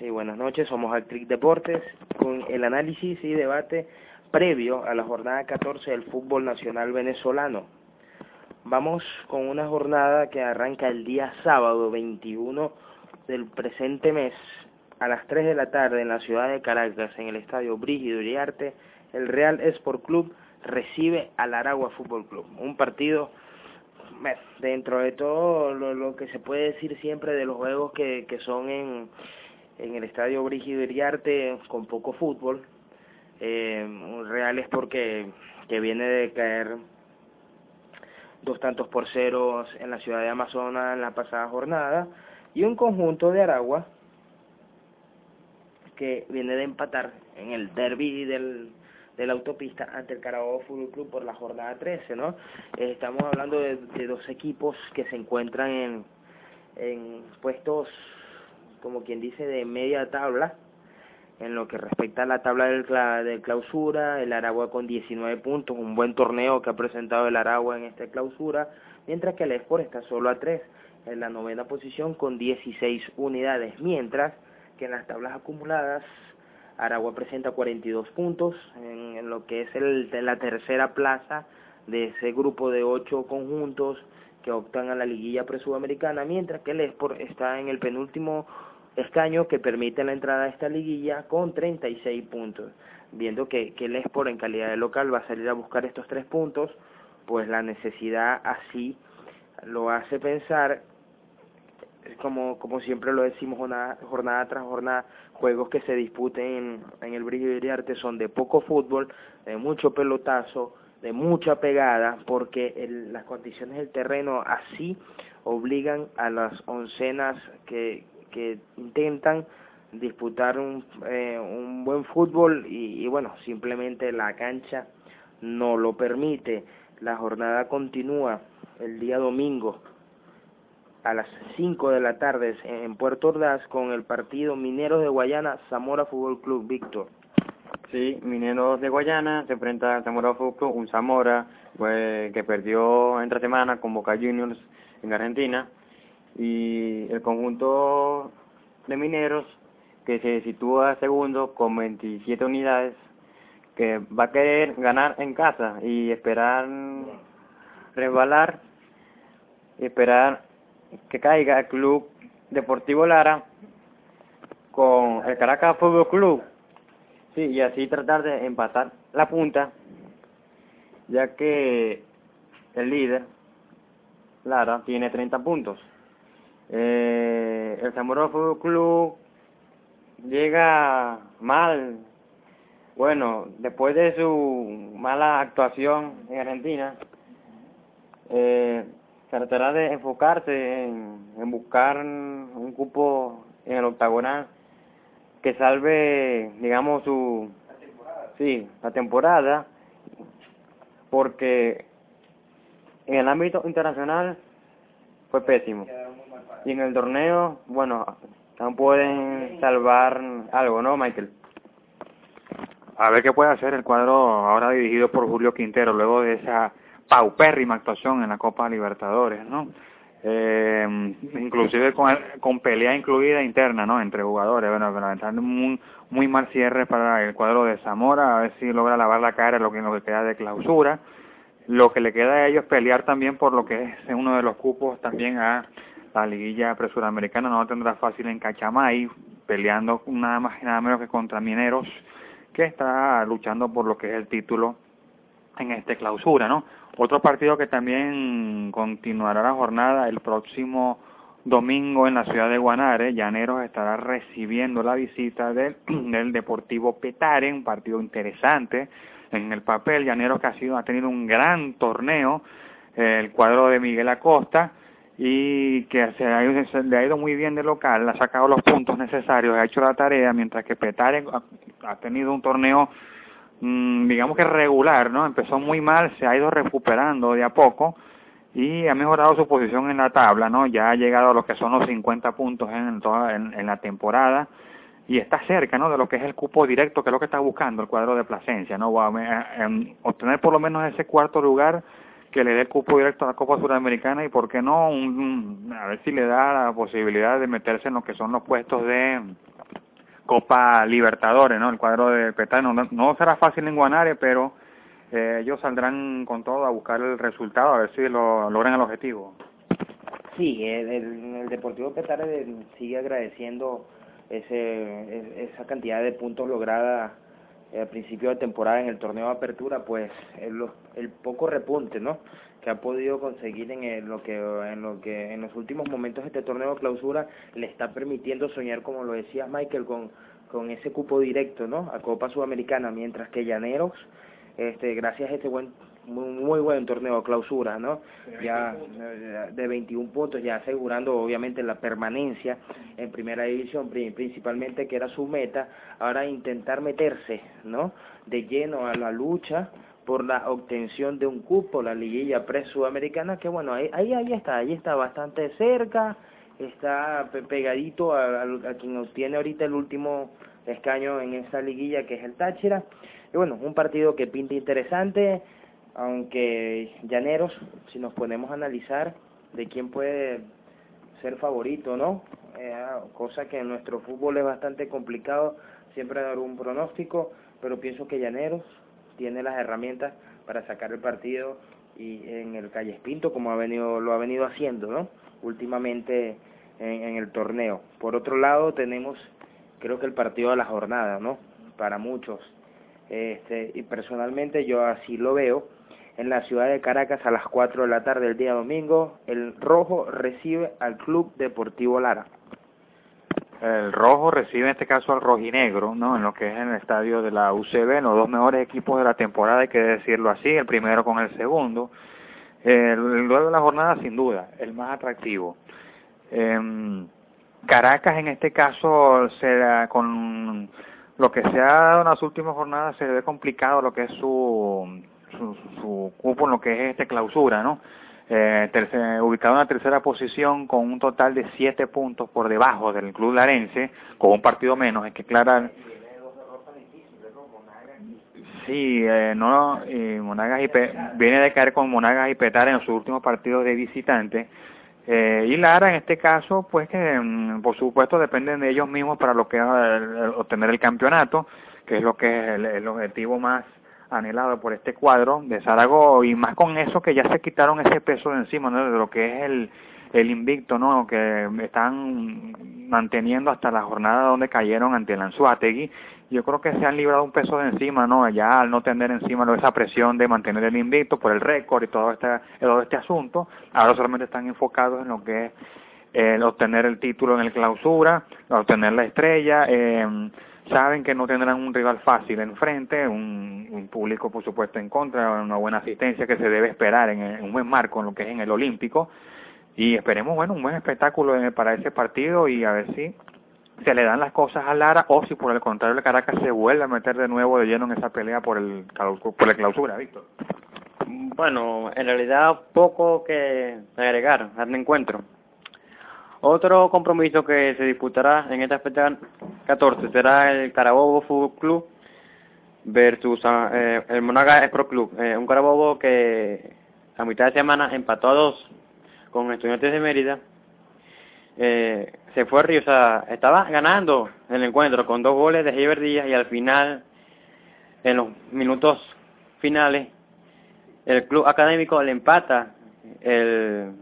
Sí, buenas noches. Somos Actric Deportes con el análisis y debate previo a la jornada 14 del fútbol nacional venezolano. Vamos con una jornada que arranca el día sábado 21 del presente mes a las 3 de la tarde en la ciudad de Caracas, en el estadio Brígido Uriarte, el Real Sport Club recibe al Aragua Fútbol Club. Un partido dentro de todo lo, que se puede decir siempre de los juegos que son en, en el estadio Brígido Iriarte con poco fútbol. Eh, Real es porque que viene de caer dos tantos por ceros en la ciudad de Amazonas en la pasada jornada y un conjunto de Aragua que viene de empatar en el derby del, de la autopista ante el Carabobo Fútbol Club por la jornada 13, ¿no? Eh, estamos hablando de, de, dos equipos que se encuentran en, en puestos, como quien dice, de media tabla, en lo que respecta a la tabla de clausura, el Aragua con 19 puntos, un buen torneo que ha presentado el Aragua en esta clausura, mientras que el Esport está solo a 3, en la novena posición con 16 unidades, mientras que en las tablas acumuladas Aragua presenta 42 puntos en, lo que es la tercera plaza de ese grupo de ocho conjuntos que optan a la liguilla presudamericana, mientras que el Esport está en el penúltimo escaño que permite la entrada a esta liguilla con 36 puntos. Viendo que, que el Esport en calidad de local va a salir a buscar estos tres puntos, pues la necesidad así lo hace pensar como, como siempre lo decimos jornada, jornada tras jornada, juegos que se disputen en, el Brillo de Arte son de poco fútbol, de mucho pelotazo, de mucha pegada, porque el, las condiciones del terreno así obligan a las oncenas que, que intentan disputar un, eh, un buen fútbol y, bueno, simplemente la cancha no lo permite. La jornada continúa el día domingo a las 5 de la tarde en Puerto Ordaz con el partido Mineros de Guayana Zamora Fútbol Club Víctor. Sí, Mineros de Guayana se enfrenta a Zamora Fútbol Club, un Zamora pues, que perdió entre semana con Boca Juniors en Argentina y el conjunto de Mineros que se sitúa segundo con 27 unidades que va a querer ganar en casa y esperar resbalar y esperar que caiga el Club Deportivo Lara con el Caracas Fútbol Club. Sí, y así tratar de empatar la punta, ya que el líder, Lara, tiene 30 puntos. Eh, el Zamora Fútbol Club llega mal. Bueno, después de su mala actuación en Argentina, eh, tratará de enfocarse en, buscar un cupo en el octagonal que salve, digamos, su... Sí, la temporada, porque en el ámbito internacional fue pésimo. Y en el torneo, bueno, pueden salvar algo, ¿no, Michael? A ver qué puede hacer el cuadro ahora dirigido por Julio Quintero, luego de esa paupérrima actuación en la Copa Libertadores, ¿no? Eh, inclusive con, pelea incluida interna, ¿no? Entre jugadores, bueno, pero muy, muy mal cierre para el cuadro de Zamora, a ver si logra lavar la cara lo lo que queda de clausura. Lo que le queda a ellos pelear también por lo que es uno de los cupos también a la liguilla presuramericana, no tendrá fácil en Cachamay, peleando nada más y nada menos que contra Mineros, que está luchando por lo que es el título en este clausura, ¿no? Otro partido que también continuará la jornada el próximo domingo en la ciudad de Guanare, Llaneros estará recibiendo la visita del, del Deportivo Petare, un partido interesante en el papel, Llaneros que ha sido ha tenido un gran torneo, el cuadro de Miguel Acosta y que le ha ido muy bien de local, ha sacado los puntos necesarios, ha hecho la tarea, mientras que Petare ha tenido un torneo Mm, digamos que regular, ¿no? Empezó muy mal, se ha ido recuperando de a poco y ha mejorado su posición en la tabla, ¿no? Ya ha llegado a lo que son los 50 puntos en, toda, en, la temporada y está cerca, ¿no? De lo que es el cupo directo, que es lo que está buscando el cuadro de Plasencia, ¿no? Va a, obtener por lo menos ese cuarto lugar que le dé el cupo directo a la Copa Suramericana y, ¿por qué no? a ver si le da la posibilidad de meterse en lo que son los puestos de Copa Libertadores, ¿no? El cuadro de Petare no, será fácil en Guanare, pero eh, ellos saldrán con todo a buscar el resultado, a ver si lo logran el objetivo. Sí, el, Deportivo Petare sigue agradeciendo ese, esa cantidad de puntos lograda al principio de temporada en el torneo de apertura, pues el, el poco repunte, ¿no? que ha podido conseguir en lo que en lo que en los últimos momentos de este torneo de clausura le está permitiendo soñar como lo decía Michael con con ese cupo directo no a Copa Sudamericana mientras que Llaneros este gracias a este buen muy, buen torneo clausura, ¿no? Ya de 21 puntos, ya asegurando obviamente la permanencia en primera división, principalmente que era su meta, ahora intentar meterse, ¿no? De lleno a la lucha por la obtención de un cupo, la liguilla pre-sudamericana, que bueno, ahí, ahí, ahí está, ahí está bastante cerca, está pegadito a, a, quien obtiene ahorita el último escaño en esa liguilla que es el Táchira. Y bueno, un partido que pinta interesante, aunque Llaneros, si nos ponemos a analizar de quién puede ser favorito, ¿no? Eh, cosa que en nuestro fútbol es bastante complicado siempre dar un pronóstico, pero pienso que Llaneros tiene las herramientas para sacar el partido y en el Calle Espinto como ha venido lo ha venido haciendo, ¿no? Últimamente en, en el torneo. Por otro lado tenemos creo que el partido de la jornada, ¿no? Para muchos. Este, y personalmente yo así lo veo en la ciudad de Caracas a las 4 de la tarde del día domingo, el Rojo recibe al Club Deportivo Lara. El Rojo recibe en este caso al Rojinegro, ¿no? En lo que es en el estadio de la UCB, los dos mejores equipos de la temporada, hay que decirlo así, el primero con el segundo. El, duelo de la jornada, sin duda, el más atractivo. Eh, Caracas en este caso será con lo que se ha dado en las últimas jornadas se ve complicado lo que es su su, su cupo en lo que es este clausura, ¿no? Eh, ubicado en la tercera posición con un total de siete puntos por debajo del club larense, con un partido menos, es que Clara... Sí, eh, no, y Monagas y viene de caer con Monagas y Petar en sus últimos partidos de visitante. Eh, y Lara en este caso, pues que mm, por supuesto dependen de ellos mismos para lo que es obtener el campeonato, que es lo que es el objetivo más anhelado por este cuadro de Zaragoza y más con eso que ya se quitaron ese peso de encima ¿no? de lo que es el, el invicto no que están manteniendo hasta la jornada donde cayeron ante el Anzuategui. Yo creo que se han librado un peso de encima no ya al no tener encima esa presión de mantener el invicto por el récord y todo este todo este asunto ahora solamente están enfocados en lo que es el obtener el título en el clausura obtener la estrella eh, saben que no tendrán un rival fácil enfrente, un, un público por supuesto en contra, una buena asistencia que se debe esperar en, un buen marco en lo que es en el Olímpico y esperemos bueno un buen espectáculo para ese partido y a ver si se le dan las cosas a Lara o si por el contrario el Caracas se vuelve a meter de nuevo de lleno en esa pelea por el por la clausura, Víctor. Bueno, en realidad poco que agregar al encuentro. Otro compromiso que se disputará en esta 14 será el Carabobo Fútbol Club versus ah, eh, el Monaga Pro Club. Eh, un Carabobo que a mitad de semana empató a dos con estudiantes de Mérida. Eh, se fue Río, o sea, estaba ganando el encuentro con dos goles de Heber Díaz y al final, en los minutos finales, el club académico le empata el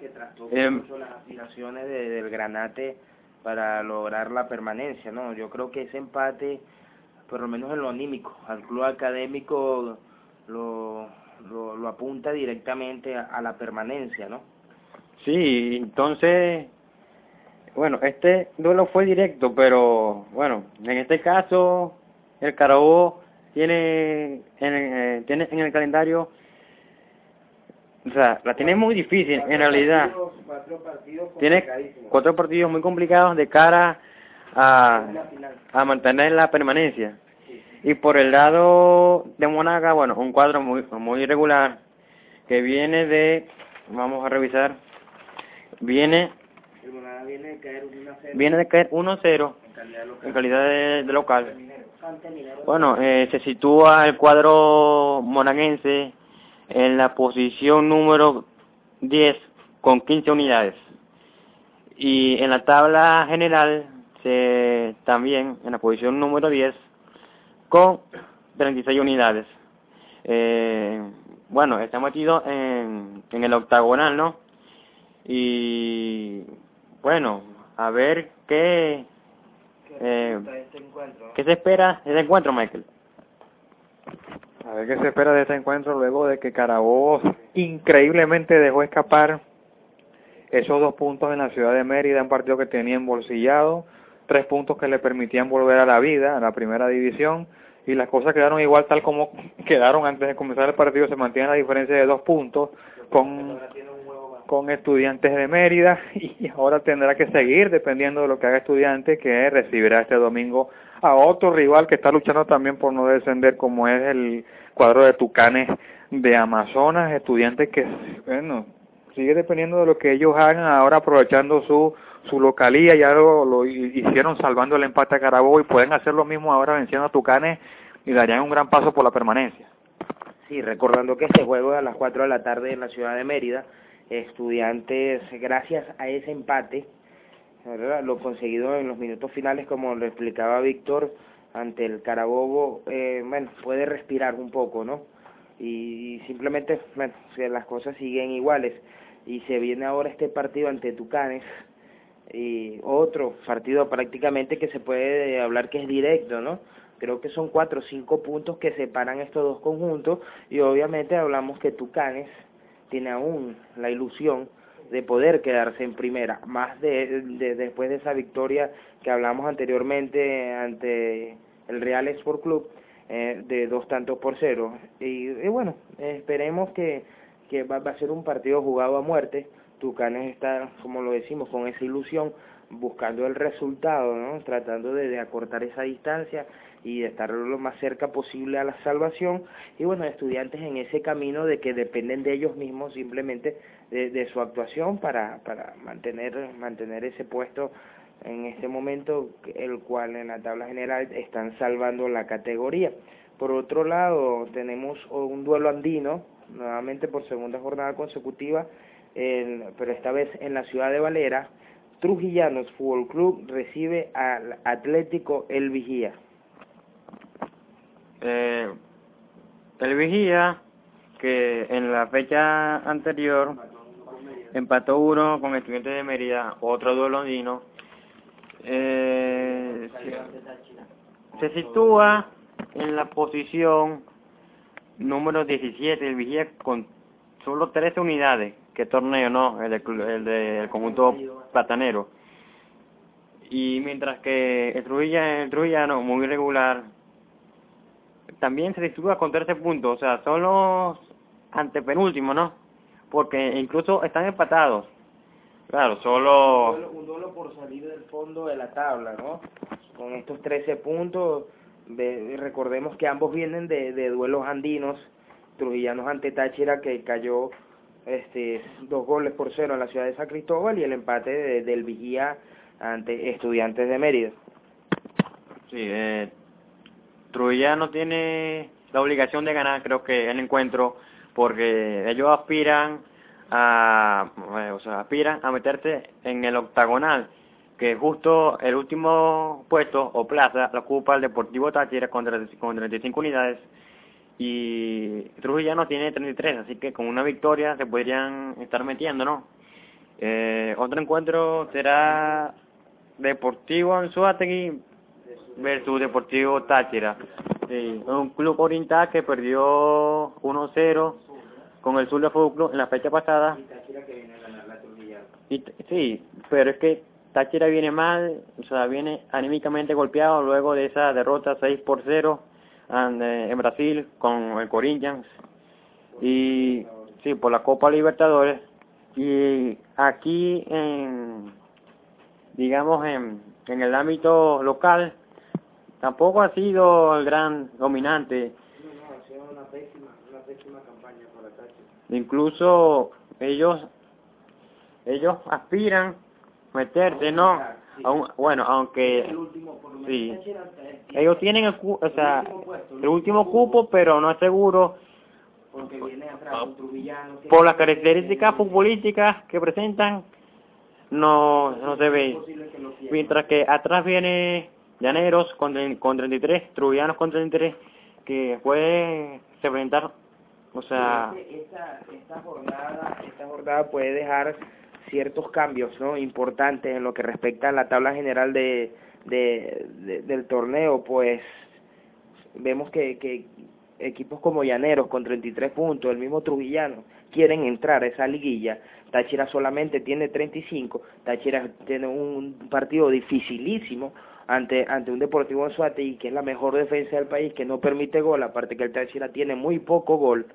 que trastocó eh, mucho las aspiraciones de, del Granate para lograr la permanencia, ¿no? Yo creo que ese empate, por lo menos en lo anímico, al club académico lo, lo, apunta directamente a, a, la permanencia, ¿no? Sí, entonces, bueno, este duelo fue directo, pero bueno, en este caso el Carabobo tiene en, eh, tiene en el calendario o sea, la tiene muy difícil en realidad. tiene cuatro partidos muy complicados de cara a, a mantener la permanencia. Y por el lado de Monaga, bueno, un cuadro muy irregular que viene de, vamos a revisar, viene viene de caer 1-0 en calidad de, local. Bueno, eh, se sitúa el cuadro monaguense en la posición número 10 con 15 unidades. Y en la tabla general se, también en la posición número 10 con 36 unidades. Eh, bueno, está metido en, en el octagonal, ¿no? Y bueno, a ver qué, eh, este ¿qué se espera de este encuentro, Michael. Ver qué se espera de este encuentro luego de que Carabobo increíblemente dejó escapar esos dos puntos en la ciudad de Mérida, un partido que tenía embolsillado, tres puntos que le permitían volver a la vida, a la primera división, y las cosas quedaron igual tal como quedaron antes de comenzar el partido, se mantiene la diferencia de dos puntos con, con estudiantes de Mérida y ahora tendrá que seguir dependiendo de lo que haga estudiantes que recibirá este domingo a otro rival que está luchando también por no descender como es el cuadro de Tucanes de Amazonas, estudiantes que, bueno, sigue dependiendo de lo que ellos hagan ahora aprovechando su su localía, ya lo, lo hicieron salvando el empate a Carabobo y pueden hacer lo mismo ahora venciendo a Tucanes y darían un gran paso por la permanencia. Sí, recordando que este juego es a las 4 de la tarde en la ciudad de Mérida, estudiantes, gracias a ese empate, lo conseguido en los minutos finales, como lo explicaba Víctor, ante el Carabobo, eh, bueno, puede respirar un poco, ¿no? Y, simplemente, bueno, las cosas siguen iguales y se viene ahora este partido ante Tucanes, y otro partido prácticamente que se puede hablar que es directo, ¿no? Creo que son cuatro o cinco puntos que separan estos dos conjuntos y obviamente hablamos que Tucanes tiene aún la ilusión de poder quedarse en primera, más de, después de esa victoria que hablamos anteriormente ante el Real Sport Club eh, de dos tantos por cero. Y, bueno, esperemos que, que va, va a ser un partido jugado a muerte, Tucanes está, como lo decimos, con esa ilusión, buscando el resultado, ¿no? tratando de, acortar esa distancia y estar lo más cerca posible a la salvación. Y bueno, estudiantes en ese camino de que dependen de ellos mismos simplemente de, de su actuación para, para mantener, mantener ese puesto en este momento, el cual en la tabla general están salvando la categoría. Por otro lado, tenemos un duelo andino, nuevamente por segunda jornada consecutiva, pero esta vez en la ciudad de Valera, Trujillanos Fútbol Club recibe al Atlético El Vigía. Eh, el Vigía, que en la fecha anterior empató uno con Estudiantes de Mérida, otro duelo andino, eh, se, sitúa en la posición número 17, el Vigía con solo 13 unidades qué torneo, ¿no? El, el del conjunto platanero. Y mientras que el, Trujilla, el Trujillano, muy irregular, también se distribuye con 13 puntos, o sea, son los antepenúltimos, ¿no? Porque incluso están empatados. Claro, solo... Un duelo, por salir del fondo de la tabla, ¿no? Con estos 13 puntos, recordemos que ambos vienen de, de duelos andinos, Trujillanos ante Táchira que cayó este, dos goles por cero en la ciudad de San Cristóbal y el empate del Vigía ante Estudiantes de Mérida. Sí, eh, Trujillano tiene la obligación de ganar, creo que el encuentro, porque ellos aspiran a, eh, o sea, aspiran a meterse en el octagonal, que justo el último puesto o plaza lo ocupa el Deportivo Táchira con, con 35 unidades y Trujillano tiene 33, así que con una victoria se podrían estar metiendo, ¿no? Eh, otro encuentro será Deportivo Anzuategui versus Deportivo Táchira. Sí, un club oriental que perdió 1-0 con el Zulia Fútbol Club en la fecha pasada. Y, sí, pero es que Táchira viene mal, o sea, viene anímicamente golpeado luego de esa derrota 6 por 0 eh, en Brasil con el Corinthians y sí por la Copa Libertadores y aquí en digamos en, en el ámbito local tampoco ha sido el gran dominante incluso ellos ellos aspiran meterse no bueno, aunque sí, ellos tienen el, o sea, el último cupo, pero no es seguro por las características futbolísticas que presentan. no, no se ve. Mientras que atrás viene Llaneros con, con 33, Trujillanos con 33, que puede se enfrentar, o sea... Esta, esta, jornada, esta jornada puede dejar ciertos cambios no importantes en lo que respecta a la tabla general de, de, del torneo, pues vemos que, que equipos como Llaneros con 33 puntos, el mismo Trujillano, quieren entrar a esa liguilla. Táchira solamente tiene 35, Táchira tiene un partido dificilísimo ante ante un Deportivo y que es la mejor defensa del país, que no permite gol, aparte que el Táchira tiene muy poco gol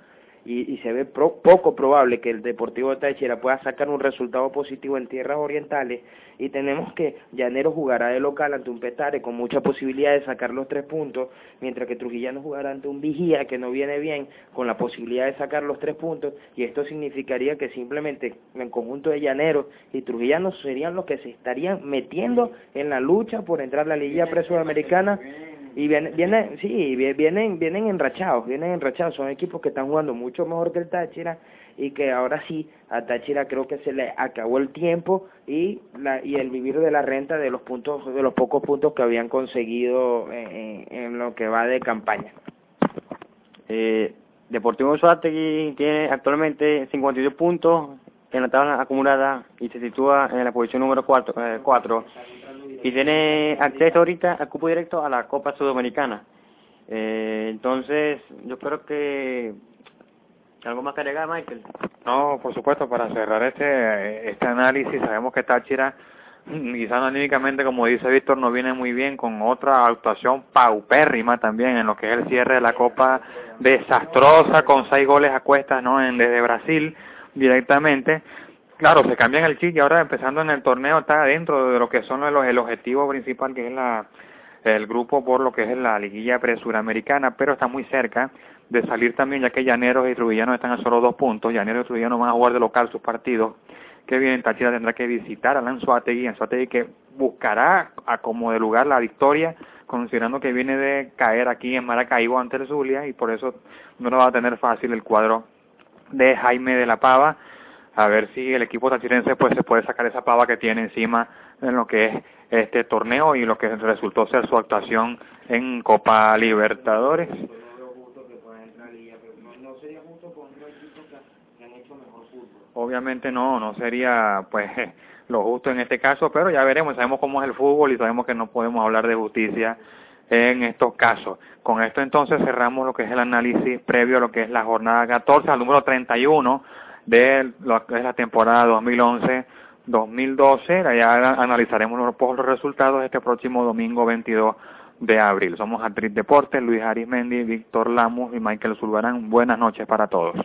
y, y se ve poco probable que el Deportivo de Táchira pueda sacar un resultado positivo en tierras orientales y tenemos que Llanero jugará de local ante un Petare con mucha posibilidad de sacar los tres puntos, mientras que Trujillano jugará ante un Vigía que no viene bien con la posibilidad de sacar los tres puntos y esto significaría que simplemente en conjunto de Llaneros y Trujillano serían los que se estarían metiendo en la lucha por entrar a la Liga Presudamericana y vienen, vienen, sí, vienen, vienen enrachados, vienen enrachados, son equipos que están jugando mucho mejor que el Táchira y que ahora sí, a Táchira creo que se le acabó el tiempo y la, y el vivir de la renta de los puntos, de los pocos puntos que habían conseguido en, lo que va de campaña. Eh, Deportivo Suárez tiene actualmente 52 puntos en la tabla acumulada y se sitúa en la posición número 4. Eh, cuatro y tiene acceso ahorita al cupo directo a la Copa Sudamericana. Eh, entonces, yo creo que algo más que agregar, Michael. No, por supuesto, para cerrar este este análisis, sabemos que Táchira quizás anímicamente, como dice Víctor, no viene muy bien con otra actuación paupérrima también en lo que es el cierre de la Copa desastrosa con seis goles a cuestas ¿no? desde Brasil directamente Claro, se cambian el chip y ahora empezando en el torneo está dentro de lo que son los, el objetivo principal que es la el grupo por lo que es la liguilla presuramericana, pero está muy cerca de salir también ya que Llaneros y Trujillano están a solo dos puntos, Llaneros y Trujillano van a jugar de local sus partidos, que bien Táchira tendrá que visitar a Lanzuategui, Lanzuategui que buscará a como de lugar la victoria, considerando que viene de caer aquí en Maracaibo ante el Zulia y por eso no lo va a tener fácil el cuadro de Jaime de la Pava, a ver si el equipo tachirense pues se puede sacar esa pava que tiene encima en lo que es este torneo y lo que resultó ser su actuación en Copa Libertadores. Obviamente no, no sería pues lo justo en este caso, pero ya veremos, sabemos cómo es el fútbol y sabemos que no podemos hablar de justicia en estos casos. Con esto entonces cerramos lo que es el análisis previo a lo que es la jornada 14, al número 31 de la temporada 2011-2012. Allá analizaremos los, resultados este próximo domingo 22 de abril. Somos Actriz Deportes, Luis Arismendi, Víctor Lamos y Michael Zulbarán. Buenas noches para todos.